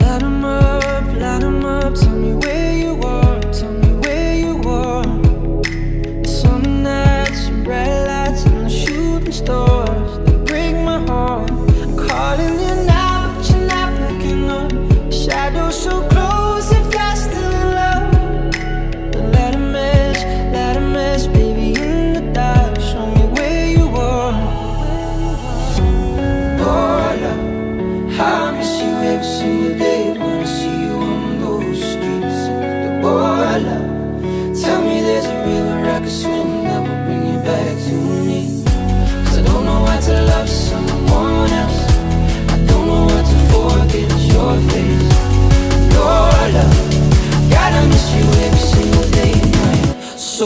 Light 'em up, light 'em up, tell me where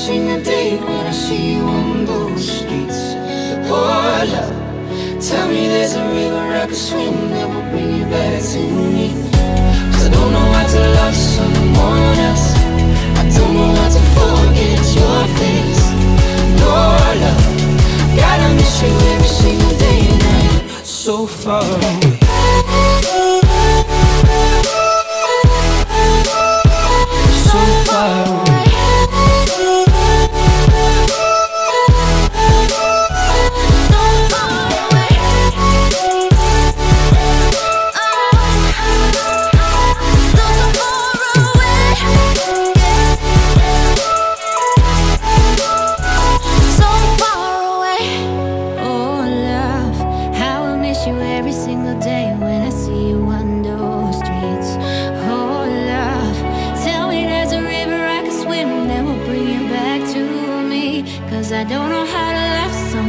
missing a day when I see you on those streets. Oh, love, tell me there's a river I could swim that will bring you back to me. Cause I don't know how to love someone else. I don't know how to forget your face. No, love, gotta miss you every single day and night. So far.